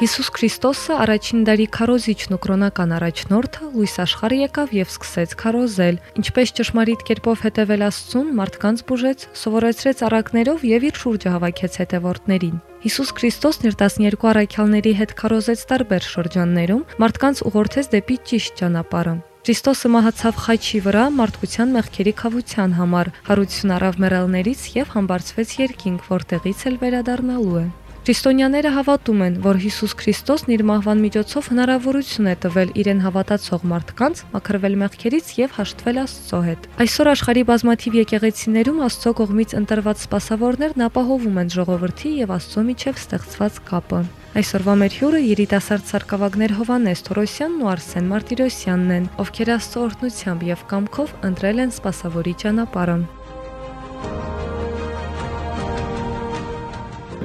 Հիսուս Քրիստոսը առաջին դարի քարոզիչն ու կրոնական առաջնորդը լույս աշխարհ եկավ եւ սկսեց քարոզել։ Ինչպես ճշմարիտ կերպով հետևել Աստծուն, մարդկանց բուժեց, սովորեցրեց առակներով եւ իր շուրջը հավաքեց հետևորդներին։ Հիսուս Քրիստոսն իր 12 առաքյալների հետ քարոզեց տարբեր շրջաններում, մարդկանց ուղղորդեց դեպի ճիշտ ճանապարհը։ Քրիստոսը մահացավ խաչի վրա մարդկության մեղքերի խավության համար, հարություն առավ մեռելներից եւ համբարձվեց երկինք, որտեղից էլ վերադառնալու է։ Քրիստոնյաները հավատում են, որ Հիսուս Քրիստոսն իր մահվան միջոցով հնարավորություն է տվել իրեն հավատացող մարդկանց մաքրվել մեղքերից եւ հաշտվել Աստծո հետ։ Այսօր աշխարհի բազմաթիվ եկեղեցիներում Աստծո կողմից ընտրված սպասավորներն ապահովում են ժողովրդի եւ Աստծո միջև ստեղծված կապը։ Այսօրվա մեր հյուրը երիտասարդ սարկավագներ Հովանես Թորոսյանն ու Արսեն Մարտիրոսյանն են, ովքեր Աստծո օրհնությամբ եւ կամքով ընտրել են սպասավորի ճանապարհը։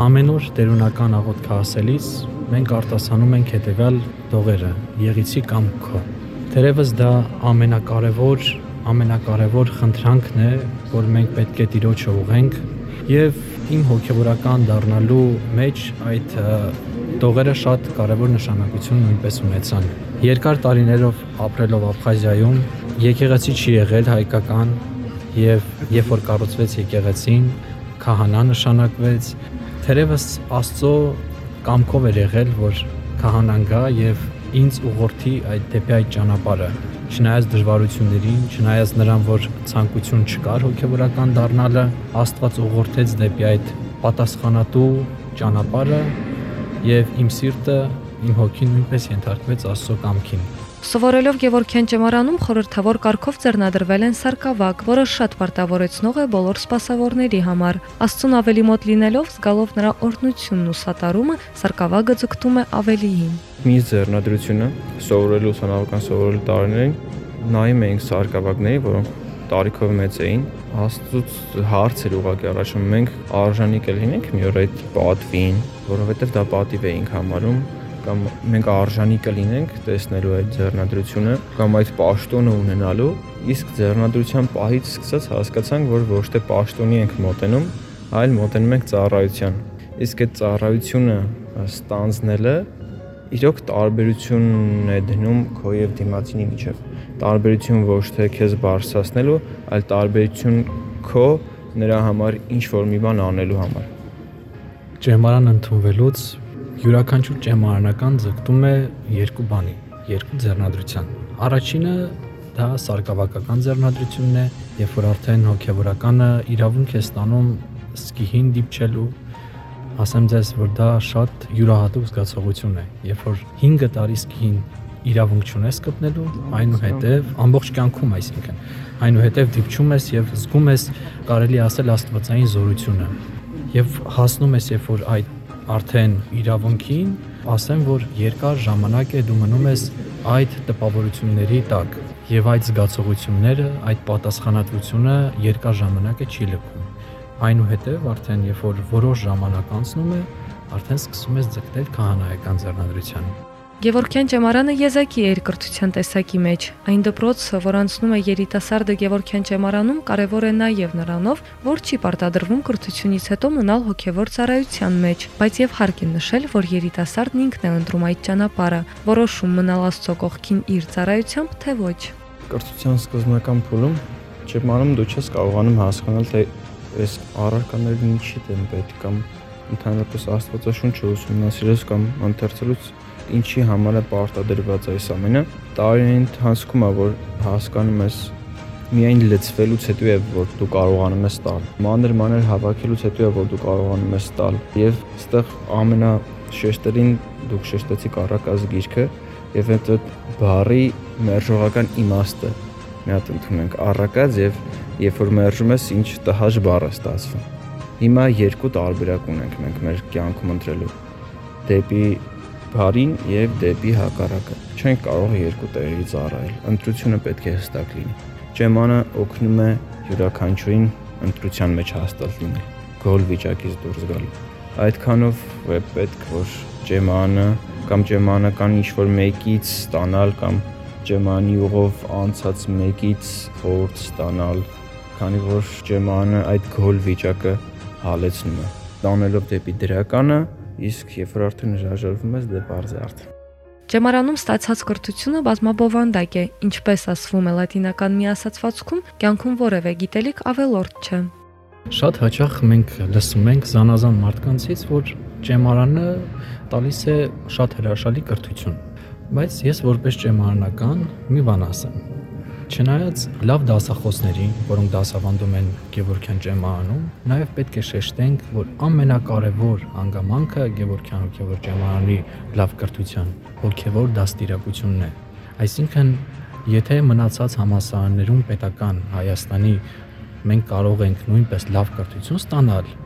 Ամեն օր տերունական աղոթք ասելիս մենք արտասանում ենք հետևյալ դողերը՝ Եղիցի կամքո։ Տերևս դա ամենակարևոր, ամենակարևոր խնդրանքն է, որ մենք պետք է Տիրոջը ուղենք եւ իմ հոգեվորական դառնալու մեջ այդ դողերը շատ կարևոր նշանակություն նույնպես ունեցան։ Երկար տարիներով ապրելով Աբխազիայում եկեղեցի չի եղել հայկական եւ երբ որ կառուցվեց եկեղեցին, քահանա նշանակվեց, Թերևս Աստծո կամքով էր եղել, որ քահանան գա եւ ինձ ուղղորդի այդ դեպի այդ ճանապարհը։ Չնայած դժվարություններին, չնայած նրան, որ ցանկություն չկար հոգեվորական դառնալը, Աստված ուղղորդեց դեպի այդ պատասխանատու ճանապարհը եւ իմ սիրտը, իմ հոգին նույնպես ենթարկվեց Աստծո կամքին։ Սովորելով Գևորգյան ճեմարանում խորհրդավոր կարգով ձեռնադրվել են սարկավակ, որը շատ պարտավորեցնող է բոլոր սպասավորների համար։ Աստծուն ավելի մոտ լինելով, զգալով նրա օրհնությունն ու սատարումը, սարկավագը ձգտում է ավելիին։ Մի ձեռնադրությունը սովորելու ուսանողական սովորելու տարիներին նայում էինք սարկավակների, որոնք տարիքով մեծ էին, Աստծուց հարց էր ուղակի առաջում մենք արժանի կլինենք մի օր այդ պատվին, որովհետև դա պատիվ էինք համարում կամ մենք արժանի կլինենք տեսնելու այդ ձեռնադրությունը կամ այդ պաշտոնը ունենալու իսկ ձեռնադրության պահից սկսած հասկացանք որ ոչ թե պաշտոնի ենք մոտենում այլ մոտենում ենք ծառայության իսկ այդ ծառայությունը ստանձնելը իրոք տարբերություն է դնում քո եւ դիմացինի միջև տարբերություն ոչ թե քեզ բարձրացնելու այլ տարբերություն քո նրա համար ինչ որ մի բան անելու համար Ջեմարան ընդունվելուց յուրաքանչյուր ճեմարանական ձգտում է երկու բանի, երկու ձեռնադրության։ Առաջինը դա սարկավակական ձեռնադրությունն է, երբ որ արդեն հոգեվորականը իրավունք է ստանում սկիհին դիպչելու, ասեմ ձեզ, որ դա շատ յուրահատուկ զգացողություն է, երբ որ 5 տարի սկիհին իրավունք չունես կպնելու, այնուհետև ամբողջ կյանքում, այսինքն, այնուհետև դիպչում ես եւ զգում ես կարելի ասել աստվածային զորությունը։ Եվ հասնում ես, երբ որ այդ արդեն իրավունքին, ասեմ, որ երկար ժամանակ է դու մնում ես այդ տպավորությունների տակ եւ այդ զգացողությունները, այդ պատասխանատվությունը երկար ժամանակ է չի լքում։ Այնուհետև արդեն երբ որ որոշ ժամանակ անցնում է, արդեն սկսում ես ձգտել քահանայական ձեռնադրությանը։ Գևորգյան ճեմարանը եզակի է իր կրթության տեսակի մեջ։ Այն դպրոցը, որ անցնում է երիտասարդը Գևորգյան ճեմարանում, կարևոր է նաև նրանով, որ չի պարտադրվում կրթությունից հետո մնալ հոգևոր ծառայության մեջ, բայց եւ հարկ է նշել, որ երիտասարդն ինքն է ընտրում այդ ճանապարհը, որոշում մնալ Աստծո կողքին իր ծառայությամբ, թե ոչ։ Կրթության սկզբնական փուլում ճեմարանում դու չես կարողանում հասկանալ, թե այս առարկաներն ինչի դեմ պետք կամ ընդհանրապես Աստվածաշունչը ուսումնասիրես կամ ընթերցելուց ինչի համար է պարտադրված այս ամենը։ Տարիների ընթացքում է որ հասկանում ես միայն լծվելուց հետո է որ դու կարողանում ես տալ։ Մանր-մանր հավաքելուց հետո է որ դու կարողանում ես տալ։ Եվ այստեղ ամենա շեշտերին դուք շեշտեցիք առակազ գիրքը եւ այդ բարի մերժողական իմաստը մի հատ ընդունենք առակաց եւ երբ որ մերժում ես ինչ տհաճ բառ է ստացվում։ Հիմա երկու տարբերակ ունենք մենք մեր կյանքում ընտրելու դեպի բարին եւ դեպի հակառակը։ Չենք կարող երկու տեղերի ծառայել։ Ընտրությունը պետք է հստակ լինի։ Ջեմանը օգնում է յուրաքանչյուրին ընտրության մեջ հաստատ լինել։ գոլ վիճակից դուրս գալ։ Այդքանով է պետք որ ջեմանը կամ ջեմանական ինչ որ մեկից ստանալ կամ ջեմանի ուղով անցած մեկից խորտ ստանալ, քանի որ ջեմանը այդ գոլ վիճակը հալեցնում է։ Տանելով դեպի դրականը, իսկ երբ որ արդեն հրաժարվում ես դեպի արզարդ։ Ճեմարանում ստացած կրթությունը բազմաբովանդակ է, ինչպես ասվում է լատինական միասացվածքում, կյանքում որևէ գիտելիք ավելորդ չէ։ Շատ հաճախ մենք լսում ենք զանազան մարդկանցից, որ ճեմարանը տալիս է շատ հրաշալի կրթություն։ Բայց ես որպես ճեմարանական մի բան ասեմ Չնայած լավ դասախոսներին, որոնք դասավանդում են Գևորգյան ջեմանում, նաև պետք է շեշտենք, որ ամենակարևոր հանգամանքը Գևորգյան հոգևոր ջեմարանի լավ կրթության հոգևոր դաստիարակությունն է։ Այսինքն, եթե մնացած համասարաններում պետական Հայաստանի մենք կարող ենք նույնպես լավ կրթություն ստանալ,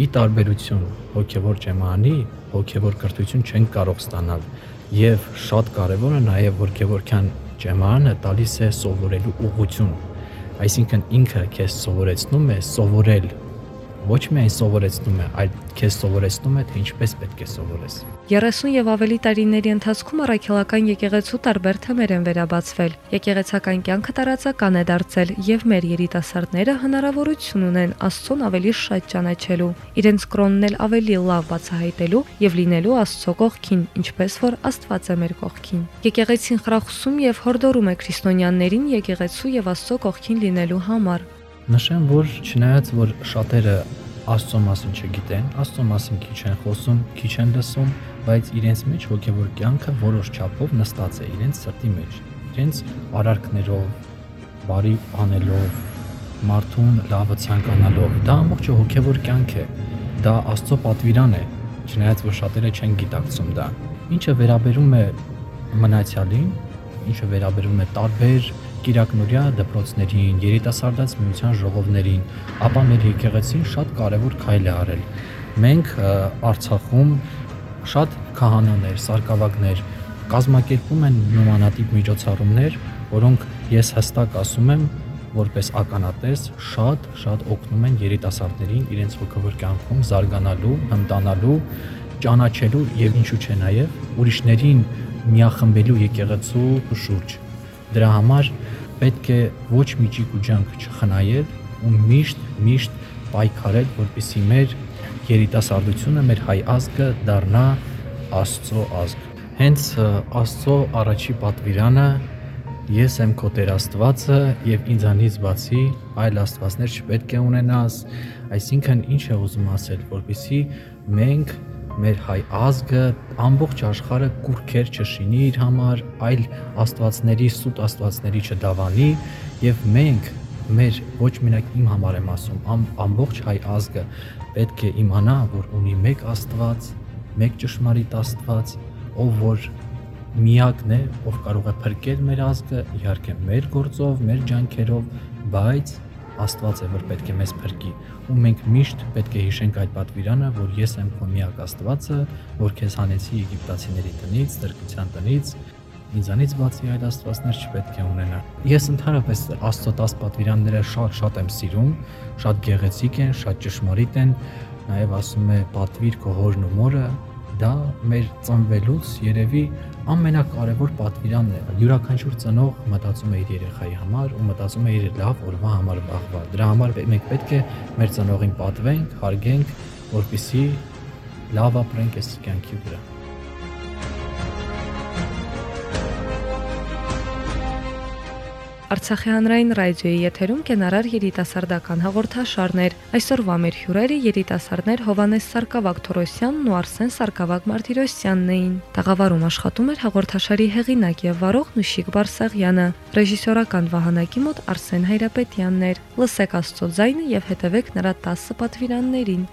ի տարբերություն հոգևոր ջեմանի, հոգևոր կրթություն չեն կարող ստանալ։ Եվ շատ կարևոր է նաև որ Գևորգյան Ճեմարանը տալիս է սովորելու ուղղություն։ Այսինքն ինքը քեզ սովորեցնում է սովորել ոչ միայն սովորեցնում է, այլ քեզ սովորեցնում է, թե ինչպես պետք է սովորես։ 30 եւ ավելի տարիների ընթացքում առաքելական եկեղեցու տարբեր թեմեր են վերաբացվել։ Եկեղեցական կյանքը տարածական է դարձել եւ մեր երիտասարդները հնարավորություն ունեն Աստծուն ավելի շատ ճանաչելու, իրենց կրոնն էլ ավելի լավ բացահայտելու եւ լինելու Աստծո կողքին, ինչպես որ Աստված է մեր կողքին։ Եկեղեցին խրախուսում եւ հորդորում է քրիստոնյաներին եկեղեցու եւ Աստծո կողքին լինելու համար։ Նշեմ, որ չնայած որ շատերը Աստծո մասին չգիտեն, Աստծո մասին քիչ են խոսում, քիչ են լսում, բայց իրենց մեջ հոգևոր կյանքը որոշ չափով նստած է իրենց սրտի մեջ։ Իրենց արարքներով, բարի անելով, մարդուն լավը ցանկանալով, դա ամբողջ հոգևոր կյանք է։ Դա Աստծո պատվիրան է, չնայած որ շատերը չեն գիտակցում դա։ Ինչը վերաբերում է մնացյալին, ինչը վերաբերում է տարբեր Կիրակնորյա դպրոցներին, երիտասարդաց միության ժողովներին, ապա մեր եկեղեցին շատ կարևոր քայլ է արել։ Մենք Արցախում շատ քահանաներ, սարկավագներ կազմակերպում են նոմանատիպ միջոցառումներ, որոնք ես հստակ ասում եմ, որպես ականատես շատ շատ օգնում են երիտասարդներին իրենց հոգևոր կյանքում զարգանալու, հմտանալու, ճանաչելու եւ ինչու՞ չէ նաեւ ուրիշներին միախմբելու եկեղեցու շուրջ։ Դրա համար պետք է ոչ մի ճիք ու ջանք չխնայել ու միշտ միշտ պայքարել, որպեսզի մեր երիտասարդությունը, մեր հայ ազգը դառնա Աստծո ազգ։ Հենց Աստծո առաջի պատվիրանը ես եմ քո Տեր Աստվածը եւ ինձանից բացի այլ աստվածներ չպետք է ունենաս։ Այսինքն ինչ է ուզում ասել, որպեսզի մենք մեր հայ ազգը ամբողջ աշխարհը կուրքեր չշինի իր համար, այլ աստվածների, սուտ աստվածների չդավանի եւ մենք մեր ոչ մենակ իմ համար եմ ասում, ամ, ամբողջ հայ ազգը պետք է իմանա, որ ունի մեկ Աստված, մեկ ճշմարիտ Աստված, ով որ միակն է, ով կարող է փրկել մեր ազգը, իհարկե մեր գործով, մեր ջանքերով, բայց Աստված է, որ պետք է մեզ փրկի, ու մենք միշտ պետք է հիշենք այդ պատվիրանը, որ ես եմ քո միակ Աստվածը, որ քեզ հանեցի Եգիպտացիների տնից, տրկության տնից, ինձանից բացի այլ աստվածներ չպետք է ունենա։ Ես ընդհանրապես Աստծո 10 պատվիրանները շատ-շատ եմ սիրում, շատ գեղեցիկ են, շատ ճշմարիտ են, նաև ասում է պատվիր քո հորն ու մորը, դա մեր ծնվելուց երևի ամենակարևոր պատվիրանն է։ Յուրաքանչյուր ծնող մտածում է իր երեխայի համար ու մտածում է իր լավ օրվա համար վաղվա։ Դրա համար մենք պետք է մեր ծնողին պատվենք, հարգենք, որպիսի լավ ապրենք այս կյանքի վրա։ Արցախի հանրային ռադիոյի եթերում կենարար երիտասարդական հաղորդաշարներ։ Այսօրվա մեր հյուրերը երիտասարդներ Հովանես Սարգսակ Թորոսյանն ու Արսեն Սարգսակ Մարտիրոսյանն էին։ Տաղավարում աշխատում էր հաղորդաշարի հեղինակ եւ վարող Նուշիկ Բարսեղյանը, ռեժիսորական վահանակի մոտ Արսեն Հայրապետյանն էր։ Լսեք Աստծո ձայնը եւ հետևեք նրա 10 պատվիրաններին։